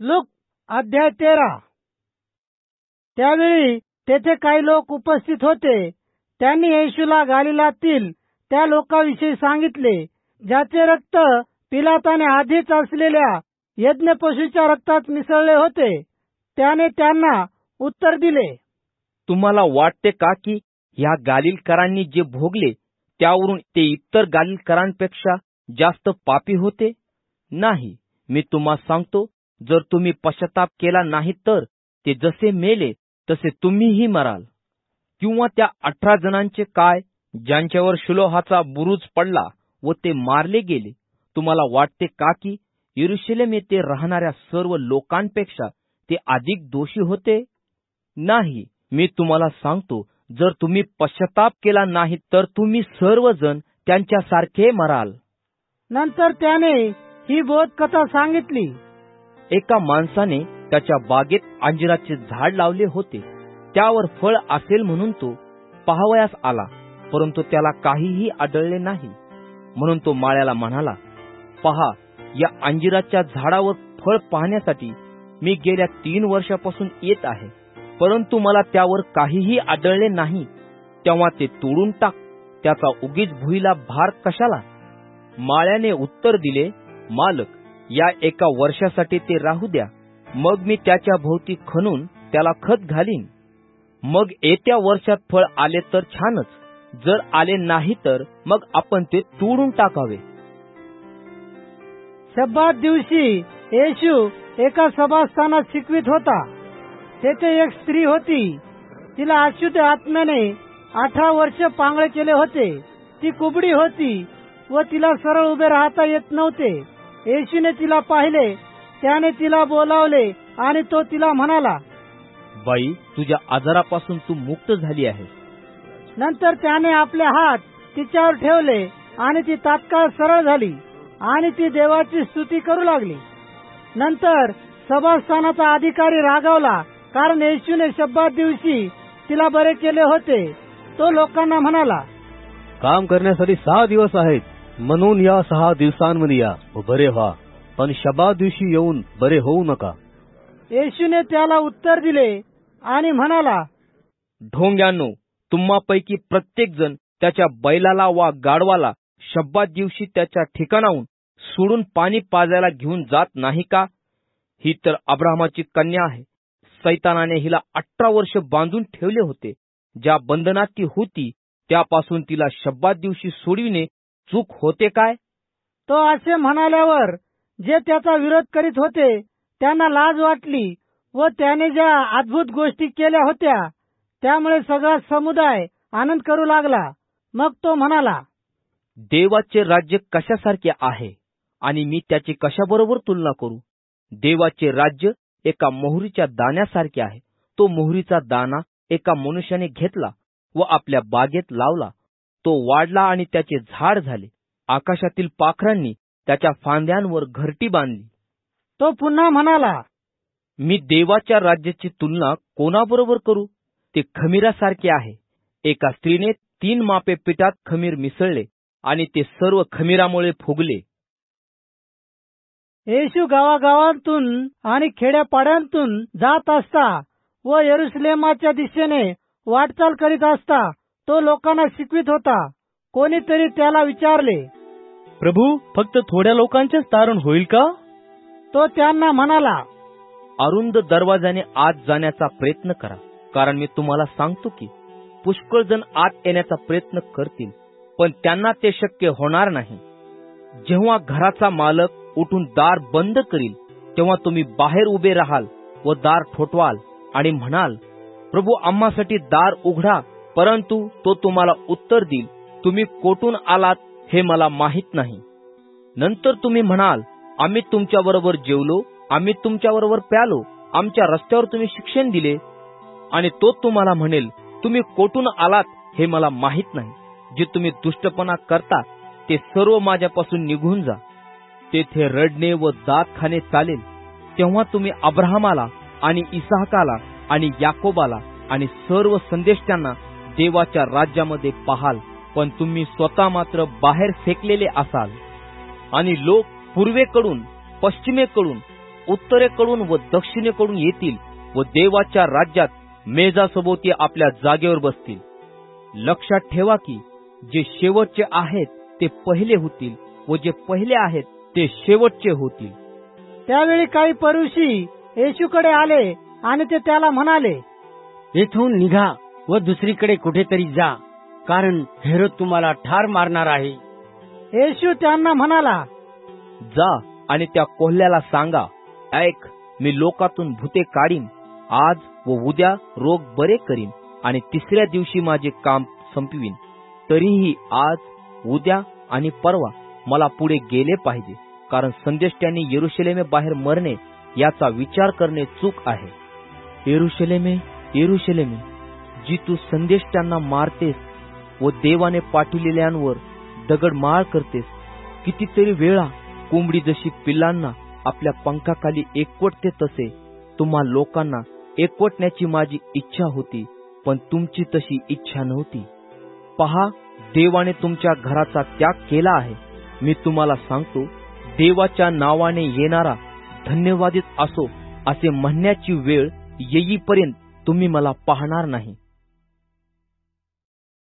Look अध्याय तेरा. त्यावेळी तेथे काही लोक उपस्थित होते. त्यांनी येशूला गालिलातील त्या लोकांविषयी सांगितले ज्याचे रक्त पिलाताने आधीच असलेल्या यज्ञ पशूच्या रक्तात मिसळले होते. त्याने त्यांना उत्तर दिले तुम्हाला वाटते का की ह्या गालिलकरांनी जे भोगले त्यावरून ते इतर गालिलकरांपेक्षा जास्त पापी होते? नाही मी तुम्हाला सांगतो जर तुम्ही पश्चाताप केला नाही तर ते जसे मेले तसे तुम्हीही मराल. किंवा त्या अठरा जणांचे काय ज्यांच्यावर शिलोहाचा बुरुज पडला व ते मारले गेले तुम्हाला वाटते का की यरुशलेम येथे राहणाऱ्या सर्व लोकांपेक्षा ते अधिक दोषी होते? नाही मी तुम्हाला सांगतो जर तुम्ही पश्चाताप केला नाही तर तुम्ही सर्वजण त्यांच्यासारखे मराल. नंतर त्याने ही बोधकथा सांगितली. एका माणसाने त्याच्या बागेत अंजिराचे झाड लावले होते. त्यावर फळ असेल म्हणून तो पाहावयास आला परंतु त्याला काहीही आढळले नाही. म्हणून तो माळ्याला म्हणाला पहा या अंजिराच्या झाडावर फळ पाहण्यासाठी मी गेल्या तीन वर्षापासून येत आहे. परंतु मला त्यावर काहीही आढळले नाही. तेव्हा ते तोडून टाक. त्याचा उगीच भुईला भार कशाला? माळ्याने उत्तर दिले मालक या एका वर्षासाठी ते राहू द्या. मग मी त्याच्या भोवती खणून त्याला खत घालीन. मग येत्या वर्षात फळ आले तर छानच. जर आले नाही तर मग आपण ते तोडून टाकावे. सभा दिवशी येशू एका सभास्थानात शिकवित होता. तेथे एक स्त्री होती. तिला अच्युत आत्म्याने अठरा वर्ष पांगळे केले होते. ती कुबडी होती व तिला सरळ उभे राहता येत नव्हते. येशूने तिला पाहिले त्याने तिला बोलावले आणि तो तिला म्हणाला बाई तुझ्या आजारापासून तू मुक्त झाली आहेस. नंतर त्याने आपले हात तिच्यावर ठेवले आणि ती तात्काळ सरळ झाली आणि ती देवाची स्तुती करू लागली. नंतर सभास्थानाचा अधिकारी रागावला कारण येशूने शब्दात दिवशी तिला बरे केले होते. तो लोकांना म्हणाला काम करण्यासाठी सहा दिवस आहेत. म्हणून या सहा दिवसांमध्ये या. व बरे व्हा. पण शबा दिवशी येऊन बरे होऊ नका. येशूने त्याला उत्तर दिले आणि म्हणाला ढोंग्यांनो तुम्हापैकी प्रत्येक जण त्याच्या बैलाला वा गाढवाला शब्दात दिवशी त्याच्या ठिकाणाहून सोडून पाणी पाजायला घेऊन जात नाही का? ही तर अब्राहमाची कन्या आहे. सैतानाने हिला अठरा वर्ष बांधून ठेवले होते. ज्या बंधनात ती होती त्यापासून तिला शब्दात दिवशी सोडविणे चूक होते काय? तो असे म्हणाल्यावर जे त्याचा विरोध करीत होते त्यांना लाज वाटली व त्याने ज्या अद्भुत गोष्टी केल्या होत्या त्यामुळे सगळा समुदाय आनंद करू लागला. मग तो म्हणाला देवाचे राज्य कशासारखे आहे आणि मी त्याची कशाबरोबर तुलना करू? देवाचे राज्य एका मोहरीच्या दाण्यासारखे आहे. तो मोहरीचा दाना एका मनुष्याने घेतला व आपल्या बागेत लावला. तो वाढला आणि त्याचे झाड झाले. आकाशातील पाखरांनी त्याच्या फांद्यांवर घरटी बांधली. तो पुन्हा म्हणाला मी देवाच्या राज्याची तुलना कोणाबरोबर करू? ते खमीरासारखे आहे. एका स्त्रीने तीन मापे पिठात खमीर मिसळले आणि ते सर्व खमीरामुळे फुगले. येशू गावागावांतून आणि खेड्यापाड्यांतून जात असता व येरुसलेमाच्या दिशेने वाटचाल करीत असता तो लोकांना शिकवित होता. कोणीतरी त्याला विचारले प्रभू फक्त थोड्या लोकांचेच तारण होईल का? तो त्यांना म्हणाला अरुंद दरवाजाने आत जाण्याचा प्रयत्न करा कारण मी तुम्हाला सांगतो की पुष्कळ जण आत येण्याचा प्रयत्न करतील पण त्यांना ते शक्य होणार नाही. जेव्हा घराचा मालक उठून दार बंद करील तेव्हा तुम्ही बाहेर उभे राहाल व दार ठोठवाल आणि म्हणाल प्रभू आम्हासाठी दार उघडा परंतु तो तुम्हाला उत्तर देईल. तुम्ही कोठून आलात हे मला माहीत नाही. नंतर तुम्ही म्हणाल आम्ही तुमच्याबरोबर जेवलो आम्ही तुमच्याबरोबर प्यालो आमच्या रस्त्यावर तुम्ही शिक्षण दिले. आणि तो तुम्हाला म्हणेल तुम्ही कोठून आलात हे मला माहीत नाही. जे तुम्ही दुष्टपणा करता ते सर्व माझ्यापासून निघून जा. तेथे रडणे व दात खाणे चालेल. तेव्हा तुम्ही अब्राहमाला आणि इसाहकाला आणि याकोबाला आणि सर्व संदेष्टांना देवाच्या राज्यामध्ये पाहाल पण तुम्ही स्वतः मात्र बाहेर फेकलेले असाल. आणि लोक पूर्वेकडून पश्चिमेकडून उत्तरेकडून व दक्षिणेकडून येतील व देवाच्या राज्यात मेजासोबती आपल्या जागेवर बसतील. लक्षात ठेवा की जे शेवटचे आहेत ते पहिले होतील व जे पहिले आहेत ते शेवटचे होतील. त्यावेळी काही परुषी येशूकडे आले आणि ते त्याला म्हणाले येथून निघा व दुसरीकडे कुठेतरी जा कारण हेरोद तुम्हाला ठार मारणार आहे. येशू त्यांना म्हणाला जा आणि त्या कोल्ह्याला सांगा ऐक मी लोकातून भूते काढीन आज व उद्या रोग बरे करीन आणि तिसऱ्या दिवशी माझे काम संपवीन. तरीही आज उद्या आणि परवा मला पुढे गेले पाहिजे कारण संदेष्ट्यांनी येरुशलेमे बाहेर मरणे याचा विचार करणे चूक आहे. येरुशलेमे येरुशलेमे. जी तू संदेश त्यांना मारतेस व देवाने पाठविलेल्यांवर दगडमाळ करतेस कितीतरी वेळा कोंबडी जशी पिल्लांना आपल्या पंखाखाली एकवटते तसे तुम्हा लोकांना एकवटण्याची माझी इच्छा होती पण तुमची तशी इच्छा नव्हती. पहा देवाने तुमच्या घराचा त्याग केला आहे. मी तुम्हाला सांगतो देवाच्या नावाने येणारा धन्यवादित असो असे म्हणण्याची वेळ येईपर्यंत तुम्ही मला पाहणार नाही.